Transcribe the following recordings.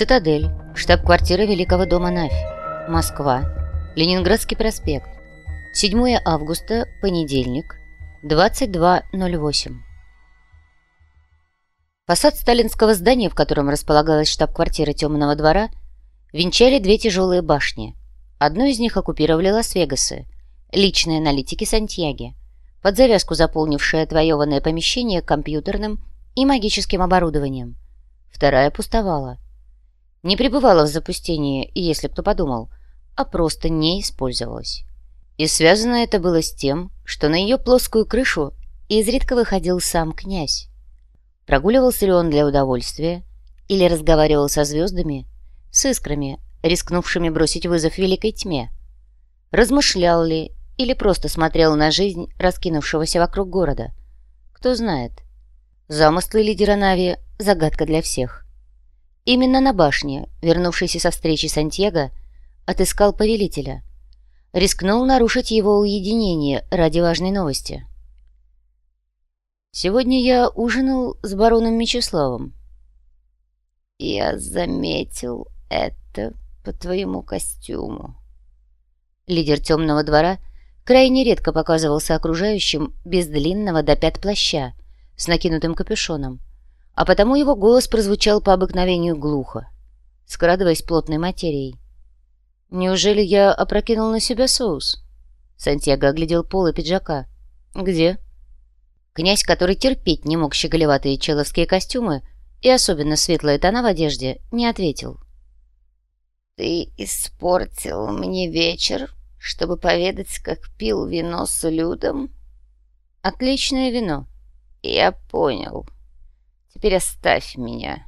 Цитадель, штаб-квартира Великого дома Навь, Москва, Ленинградский проспект, 7 августа, понедельник, 22.08. Фасад сталинского здания, в котором располагалась штаб-квартира Темного двора, венчали две тяжелые башни. Одну из них оккупировали Лас-Вегасы, личные аналитики Сантьяги, под завязку заполнившие отвоеванное помещение компьютерным и магическим оборудованием. Вторая пустовала. Не пребывала в запустении, если кто подумал, а просто не использовалась. И связано это было с тем, что на ее плоскую крышу изредка выходил сам князь. Прогуливался ли он для удовольствия или разговаривал со звездами, с искрами, рискнувшими бросить вызов великой тьме? Размышлял ли или просто смотрел на жизнь раскинувшегося вокруг города? Кто знает. Замыслы лидера Нави — загадка для всех. Именно на башне, вернувшийся со встречи Сантьяго, отыскал повелителя. Рискнул нарушить его уединение ради важной новости. «Сегодня я ужинал с бароном Мечиславом». «Я заметил это по твоему костюму». Лидер темного двора крайне редко показывался окружающим без длинного до пят плаща с накинутым капюшоном, а потому его голос прозвучал по обыкновению глухо, скрадываясь плотной материей. «Неужели я опрокинул на себя соус?» Сантьяго оглядел полы пиджака. «Где?» Князь, который терпеть не мог щеголеватые человские костюмы и особенно светлые тона в одежде, не ответил. «Ты испортил мне вечер, чтобы поведать, как пил вино с Людом?» «Отличное вино». «Я понял. Теперь оставь меня».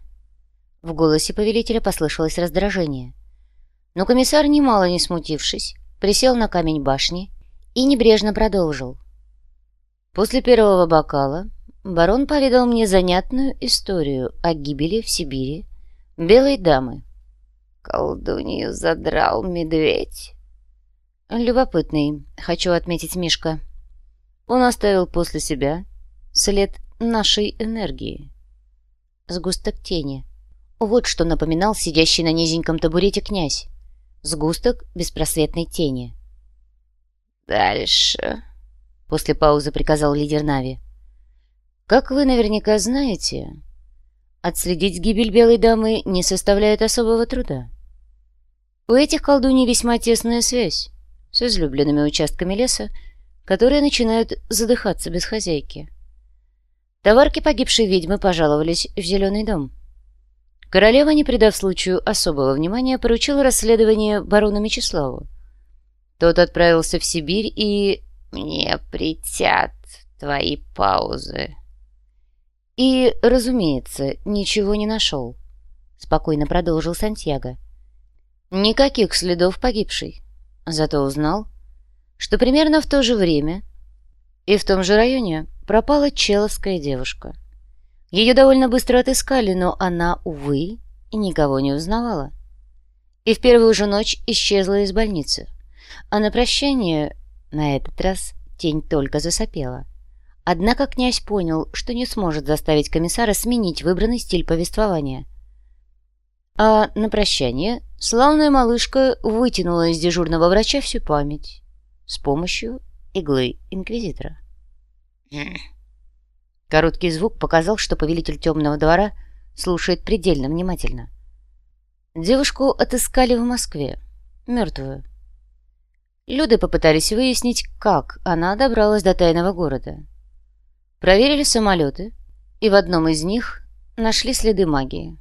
В голосе повелителя послышалось раздражение. Но комиссар, немало не смутившись, присел на камень башни и небрежно продолжил. После первого бокала барон поведал мне занятную историю о гибели в Сибири белой дамы. «Колдунью задрал медведь?» «Любопытный, хочу отметить Мишка. Он оставил после себя след нашей энергии. Сгусток тени. Вот что напоминал сидящий на низеньком табурете князь. Сгусток беспросветной тени. «Дальше», — после паузы приказал лидер Нави. «Как вы наверняка знаете, отследить гибель белой дамы не составляет особого труда. У этих колдуней весьма тесная связь с излюбленными участками леса, которые начинают задыхаться без хозяйки. Товарки погибшей ведьмы пожаловались в Зеленый дом». Королева, не придав случаю особого внимания, поручила расследование барону Мечиславу. Тот отправился в Сибирь и... «Мне притят твои паузы». «И, разумеется, ничего не нашел», — спокойно продолжил Сантьяго. «Никаких следов погибшей. Зато узнал, что примерно в то же время и в том же районе пропала человская девушка. Ее довольно быстро отыскали, но она, увы, и никого не узнавала. И в первую же ночь исчезла из больницы. А на прощание на этот раз тень только засопела. Однако князь понял, что не сможет заставить комиссара сменить выбранный стиль повествования. А на прощание славная малышка вытянула из дежурного врача всю память с помощью иглы инквизитора. Короткий звук показал, что повелитель темного двора слушает предельно внимательно. Девушку отыскали в Москве, мертвую. Люди попытались выяснить, как она добралась до тайного города. Проверили самолеты, и в одном из них нашли следы магии.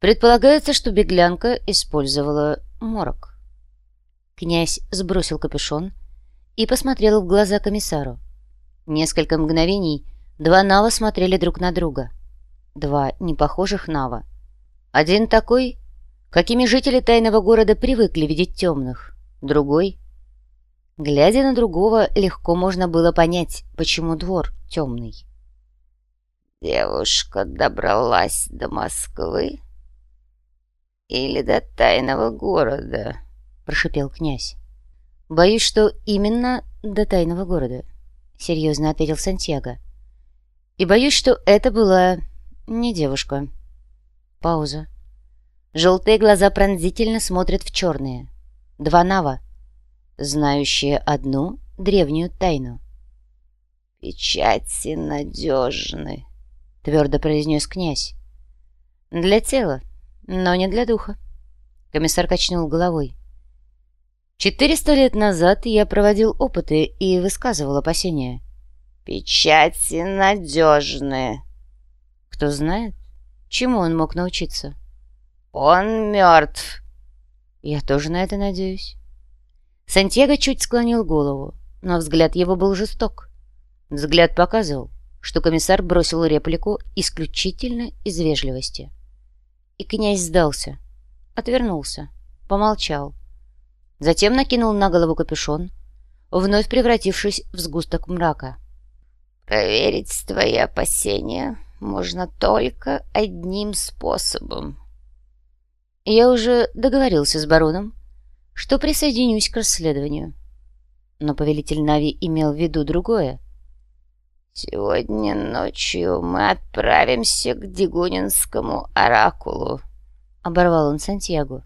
Предполагается, что беглянка использовала морок. Князь сбросил капюшон и посмотрел в глаза комиссару. Несколько мгновений Два Нава смотрели друг на друга. Два непохожих Нава. Один такой, какими жители тайного города привыкли видеть темных. Другой. Глядя на другого, легко можно было понять, почему двор темный. «Девушка добралась до Москвы или до тайного города?» — прошипел князь. «Боюсь, что именно до тайного города», — серьезно ответил Сантьяго. И боюсь, что это была не девушка. Пауза. Желтые глаза пронзительно смотрят в черные. Два нава, знающие одну древнюю тайну. «Печати надежны», — твердо произнес князь. «Для тела, но не для духа», — комиссар качнул головой. «Четыреста лет назад я проводил опыты и высказывал опасения». «Печати надежны». «Кто знает, чему он мог научиться?» «Он мертв». «Я тоже на это надеюсь». Сантьяго чуть склонил голову, но взгляд его был жесток. Взгляд показывал, что комиссар бросил реплику исключительно из вежливости. И князь сдался, отвернулся, помолчал. Затем накинул на голову капюшон, вновь превратившись в сгусток мрака. «Проверить твои опасения можно только одним способом». Я уже договорился с бароном, что присоединюсь к расследованию. Но повелитель Нави имел в виду другое. «Сегодня ночью мы отправимся к Дигунинскому оракулу», — оборвал он Сантьяго.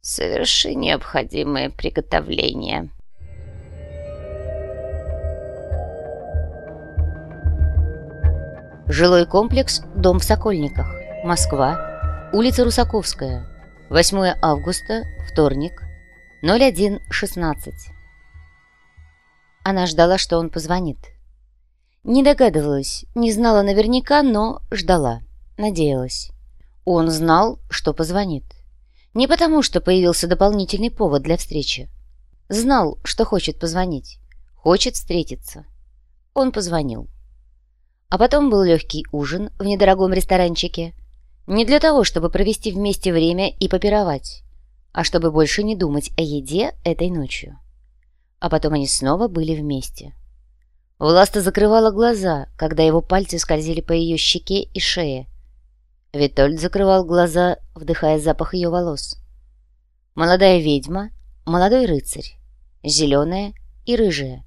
«Соверши необходимые приготовления». Жилой комплекс «Дом в Сокольниках», Москва, улица Русаковская, 8 августа, вторник, 01.16. Она ждала, что он позвонит. Не догадывалась, не знала наверняка, но ждала, надеялась. Он знал, что позвонит. Не потому, что появился дополнительный повод для встречи. Знал, что хочет позвонить, хочет встретиться. Он позвонил. А потом был легкий ужин в недорогом ресторанчике. Не для того, чтобы провести вместе время и попировать, а чтобы больше не думать о еде этой ночью. А потом они снова были вместе. Власта закрывала глаза, когда его пальцы скользили по ее щеке и шее. Витольд закрывал глаза, вдыхая запах ее волос. Молодая ведьма, молодой рыцарь, зеленая и рыжая.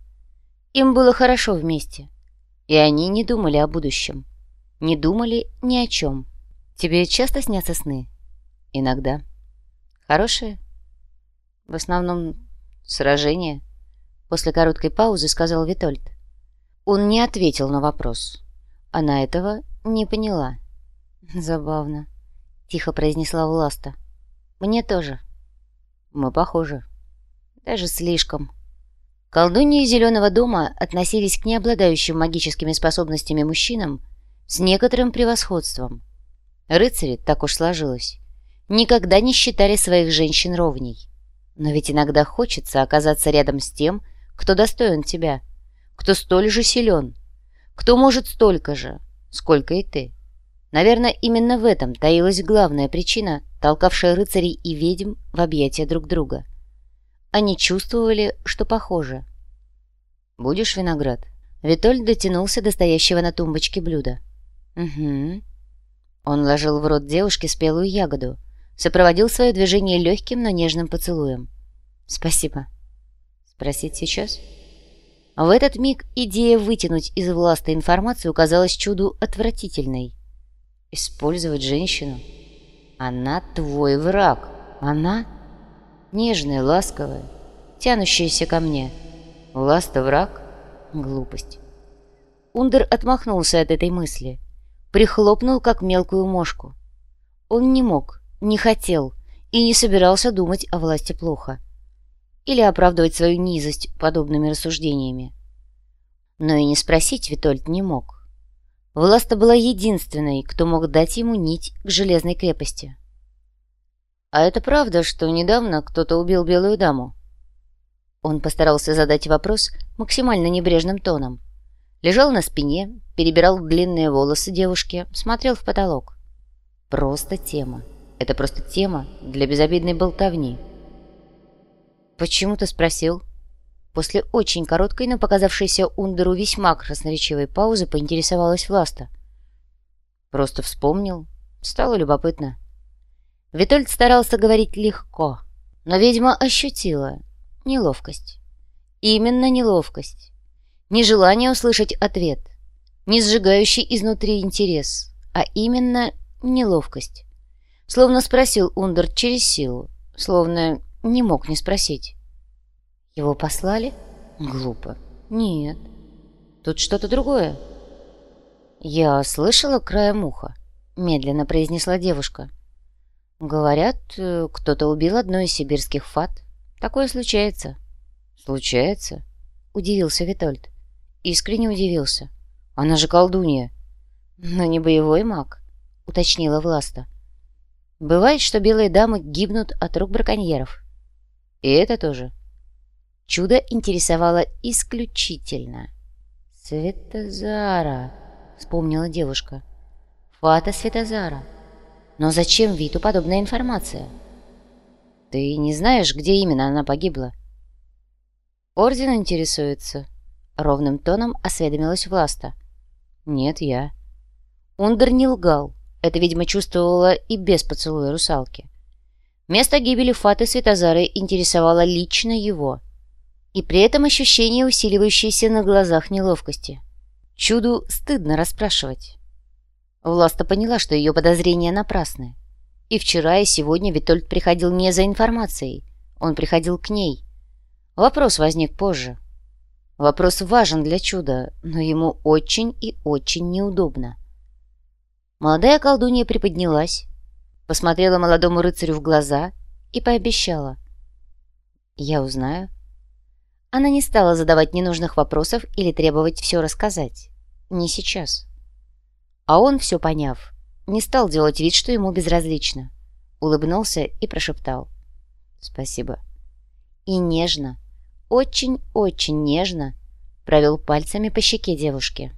Им было хорошо вместе, и они не думали о будущем, не думали ни о чем. Тебе часто снятся сны? Иногда. Хорошие? В основном сражения. После короткой паузы сказал Витольд. Он не ответил на вопрос. Она этого не поняла. «Забавно», — тихо произнесла Власта. «Мне тоже». «Мы похожи». «Даже слишком». Колдуньи Зеленого дома относились к необладающим магическими способностями мужчинам с некоторым превосходством. Рыцари, так уж сложилось, никогда не считали своих женщин ровней. Но ведь иногда хочется оказаться рядом с тем, кто достоин тебя — кто столь же силен, кто может столько же, сколько и ты. Наверное, именно в этом таилась главная причина, толкавшая рыцарей и ведьм в объятия друг друга. Они чувствовали, что похожи. «Будешь виноград?» Витоль дотянулся до стоящего на тумбочке блюда. «Угу». Он ложил в рот девушке спелую ягоду, сопроводил свое движение легким, но нежным поцелуем. «Спасибо». «Спросить сейчас?» В этот миг идея вытянуть из власта информацию казалась чуду отвратительной. Использовать женщину? Она твой враг. Она нежная, ласковая, тянущаяся ко мне. Власта враг? Глупость. Ундер отмахнулся от этой мысли. Прихлопнул, как мелкую мошку. Он не мог, не хотел и не собирался думать о власти плохо или оправдывать свою низость подобными рассуждениями. Но и не спросить Витольд не мог. Власта была единственной, кто мог дать ему нить к железной крепости. «А это правда, что недавно кто-то убил белую даму?» Он постарался задать вопрос максимально небрежным тоном. Лежал на спине, перебирал длинные волосы девушки, смотрел в потолок. Просто тема. Это просто тема для безобидной болтовни. «Почему ты спросил?» После очень короткой, но показавшейся Ундеру весьма красноречивой паузы поинтересовалась Власта. «Просто вспомнил. Стало любопытно». Витольд старался говорить легко, но ведьма ощутила неловкость. Именно неловкость. Нежелание услышать ответ, не сжигающий изнутри интерес, а именно неловкость. Словно спросил Ундер через силу, словно не мог не спросить. Его послали? Глупо. Нет. Тут что-то другое. Я слышала краем уха, медленно произнесла девушка. Говорят, э, кто-то убил одну из сибирских фат. Такое случается. Случается? Удивился Витольд. Искренне удивился. Она же колдунья. Но не боевой маг, уточнила Власта. Бывает, что белые дамы гибнут от рук браконьеров. И это тоже. Чудо интересовало исключительно. «Светозара», — вспомнила девушка. «Фата Светозара. Но зачем Виту подобная информация?» «Ты не знаешь, где именно она погибла?» «Орден интересуется», — ровным тоном осведомилась Власта. «Нет, я». Ундер не лгал. Это, видимо, чувствовала и без поцелуя русалки. Место гибели Фаты Светозары интересовало лично его. И при этом ощущение усиливающееся на глазах неловкости. Чуду стыдно расспрашивать. Власта поняла, что ее подозрения напрасны. И вчера, и сегодня Витольд приходил не за информацией. Он приходил к ней. Вопрос возник позже. Вопрос важен для чуда, но ему очень и очень неудобно. Молодая колдунья приподнялась, посмотрела молодому рыцарю в глаза и пообещала. «Я узнаю». Она не стала задавать ненужных вопросов или требовать все рассказать. Не сейчас. А он, все поняв, не стал делать вид, что ему безразлично. Улыбнулся и прошептал. «Спасибо». И нежно, очень-очень нежно провел пальцами по щеке девушки.